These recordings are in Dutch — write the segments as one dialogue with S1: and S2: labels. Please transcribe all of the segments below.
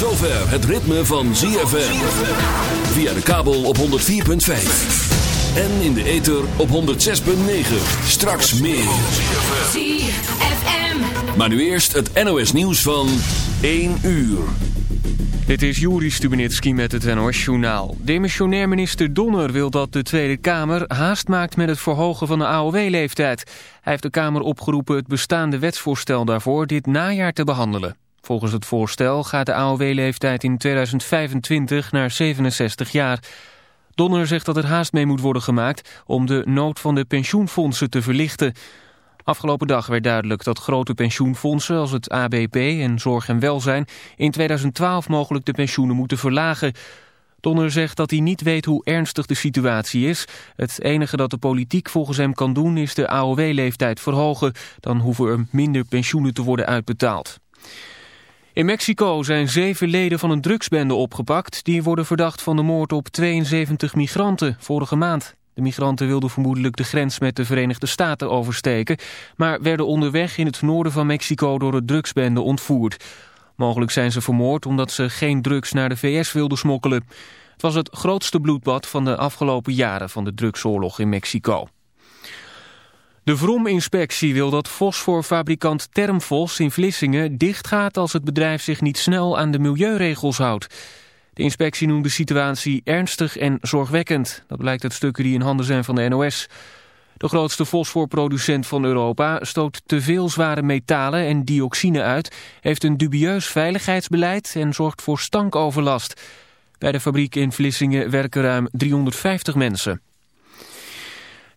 S1: het ritme van ZFM. Via de kabel op 104.5. En in de ether op 106.9. Straks meer. ZFM. Maar nu eerst het NOS nieuws van 1 uur.
S2: Dit is Juri Stubenitski met het NOS-journaal. Demissionair minister Donner wil dat de Tweede Kamer haast maakt met het verhogen van de AOW-leeftijd. Hij heeft de Kamer opgeroepen het bestaande wetsvoorstel daarvoor dit najaar te behandelen. Volgens het voorstel gaat de AOW-leeftijd in 2025 naar 67 jaar. Donner zegt dat er haast mee moet worden gemaakt om de nood van de pensioenfondsen te verlichten. Afgelopen dag werd duidelijk dat grote pensioenfondsen als het ABP en Zorg en Welzijn in 2012 mogelijk de pensioenen moeten verlagen. Donner zegt dat hij niet weet hoe ernstig de situatie is. Het enige dat de politiek volgens hem kan doen is de AOW-leeftijd verhogen. Dan hoeven er minder pensioenen te worden uitbetaald. In Mexico zijn zeven leden van een drugsbende opgepakt. Die worden verdacht van de moord op 72 migranten vorige maand. De migranten wilden vermoedelijk de grens met de Verenigde Staten oversteken... maar werden onderweg in het noorden van Mexico door de drugsbende ontvoerd. Mogelijk zijn ze vermoord omdat ze geen drugs naar de VS wilden smokkelen. Het was het grootste bloedbad van de afgelopen jaren van de drugsoorlog in Mexico. De Vrom-inspectie wil dat fosforfabrikant Termfos in Vlissingen dichtgaat als het bedrijf zich niet snel aan de milieuregels houdt. De inspectie noemt de situatie ernstig en zorgwekkend. Dat blijkt uit stukken die in handen zijn van de NOS. De grootste fosforproducent van Europa stoot te veel zware metalen en dioxine uit, heeft een dubieus veiligheidsbeleid en zorgt voor stankoverlast. Bij de fabriek in Vlissingen werken ruim 350 mensen.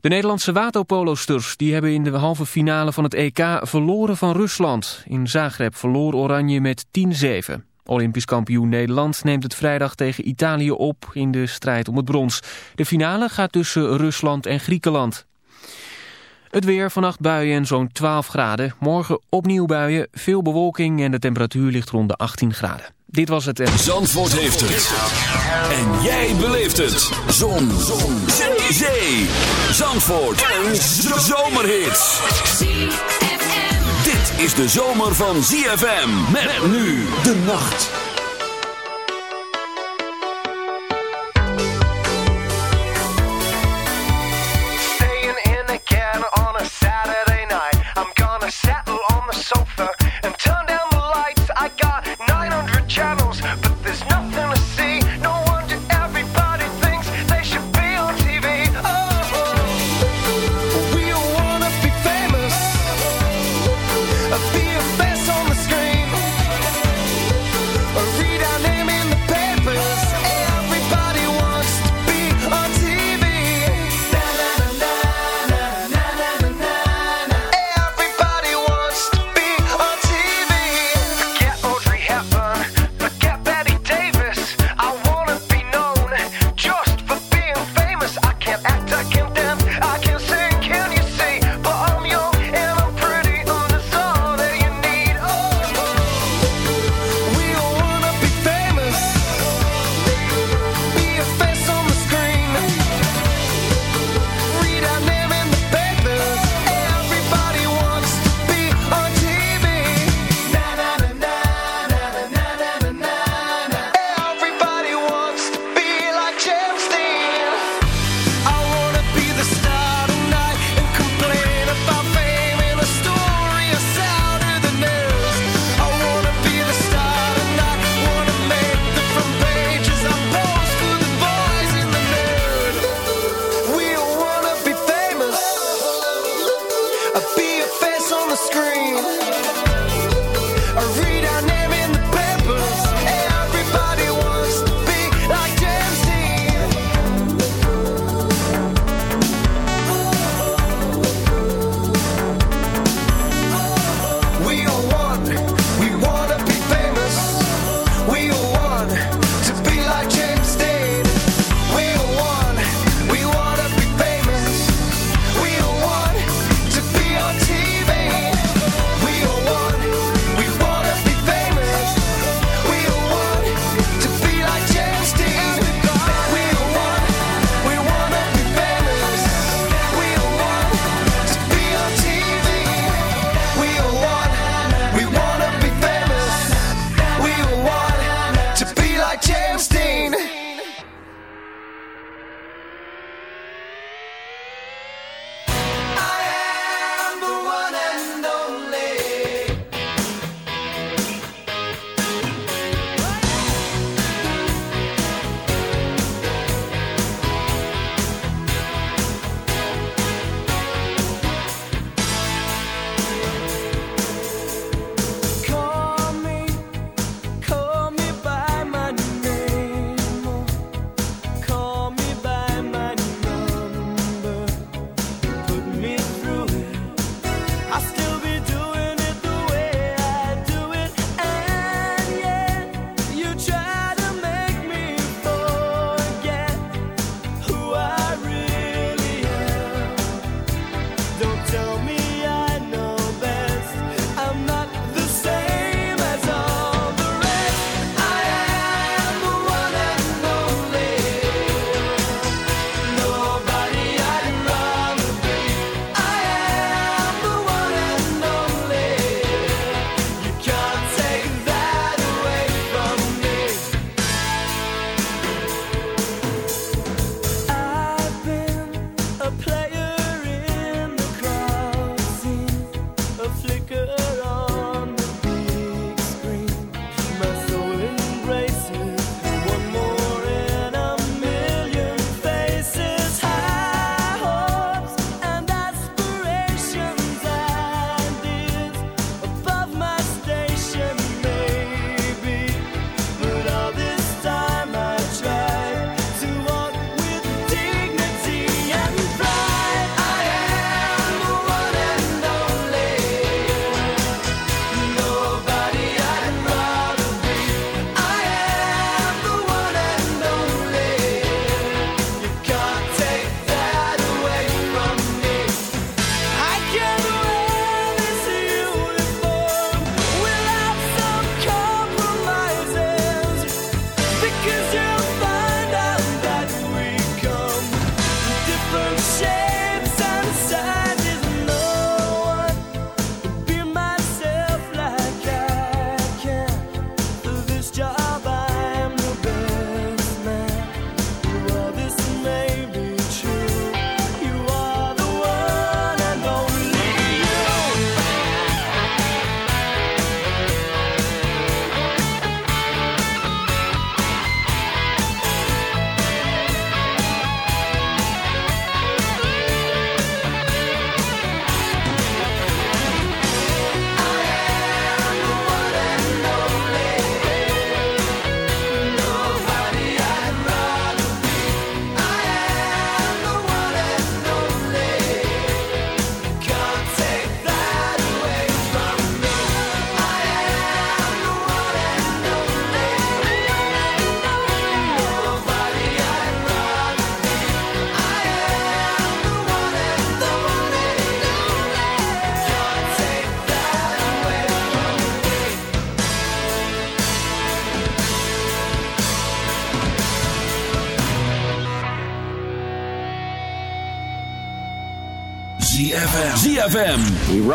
S2: De Nederlandse waterpolosters die hebben in de halve finale van het EK verloren van Rusland. In Zagreb verloor Oranje met 10-7. Olympisch kampioen Nederland neemt het vrijdag tegen Italië op in de strijd om het brons. De finale gaat tussen Rusland en Griekenland. Het weer, vannacht buien en zo'n 12 graden. Morgen opnieuw buien, veel bewolking en de temperatuur ligt rond de 18 graden. Dit was het.
S1: Zandvoort heeft het. En jij beleeft het. Zon. Zon. Zee. Zandvoort. Een zomerhit. Dit is de zomer van ZFM. Met nu de nacht.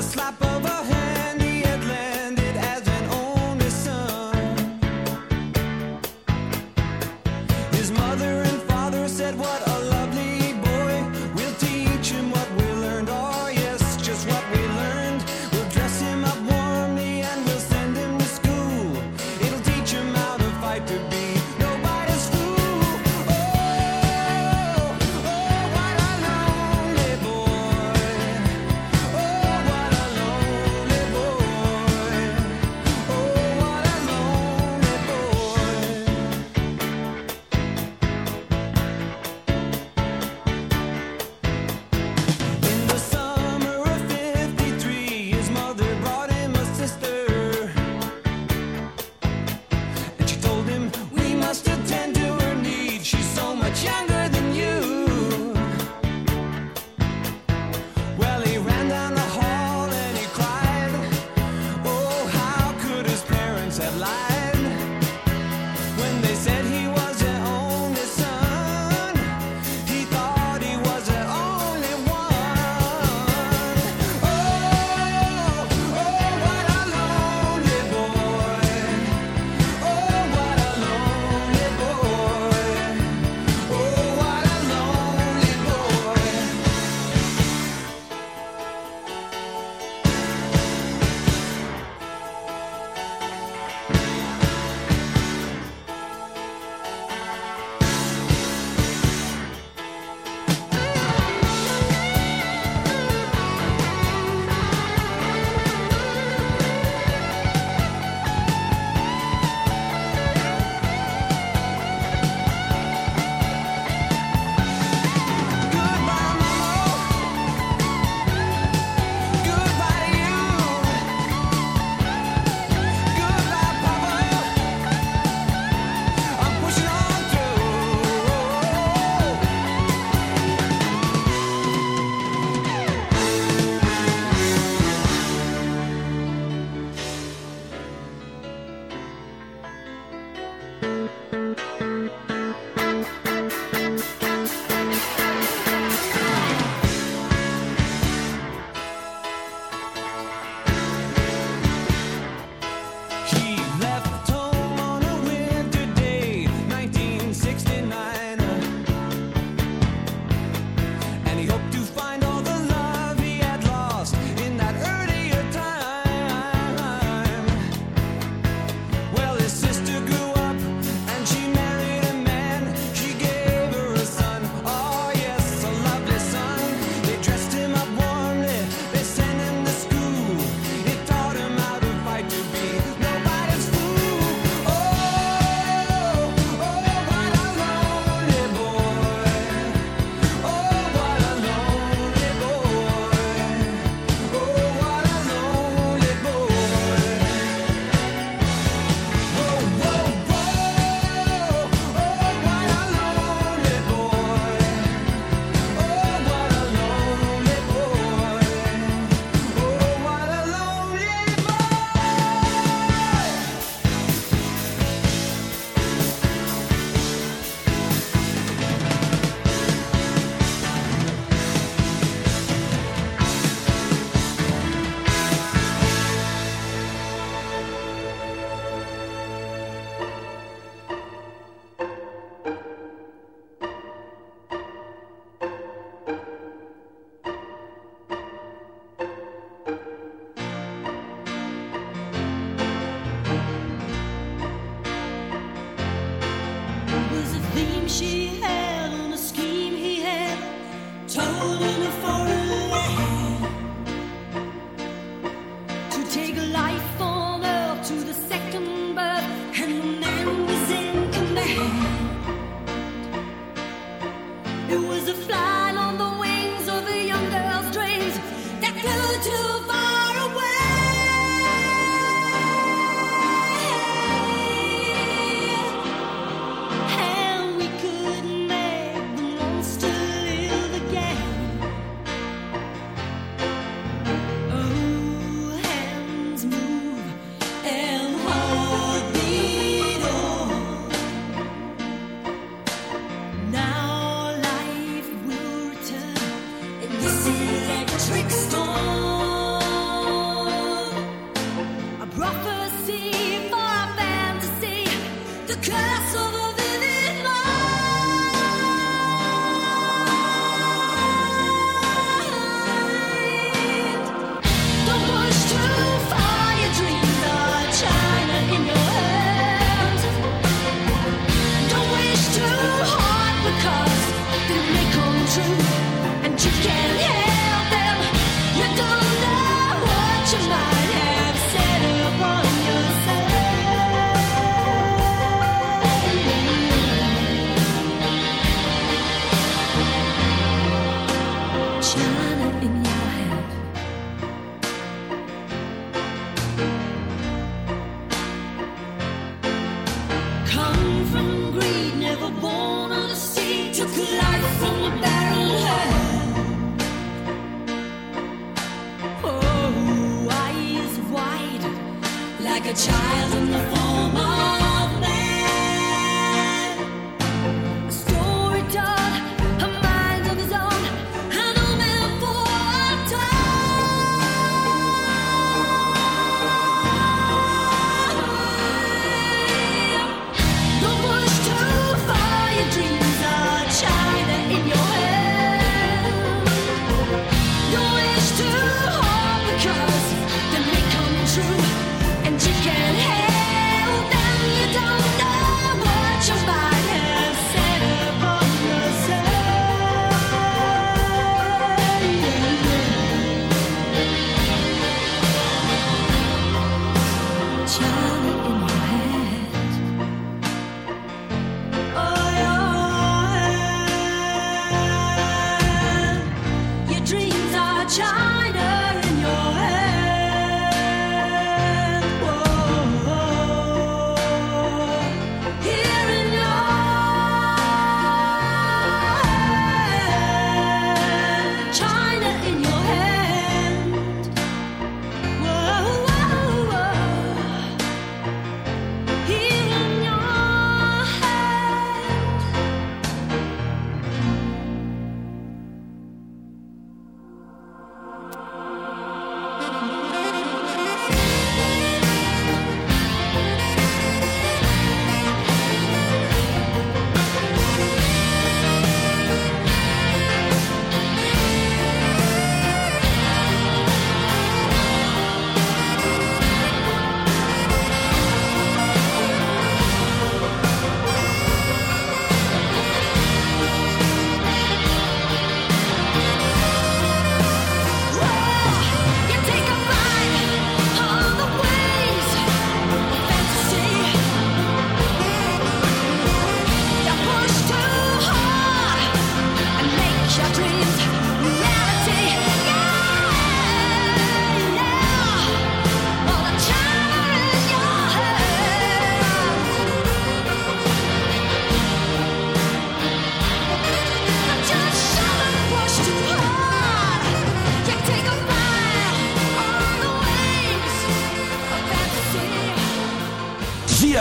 S3: slap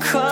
S4: cost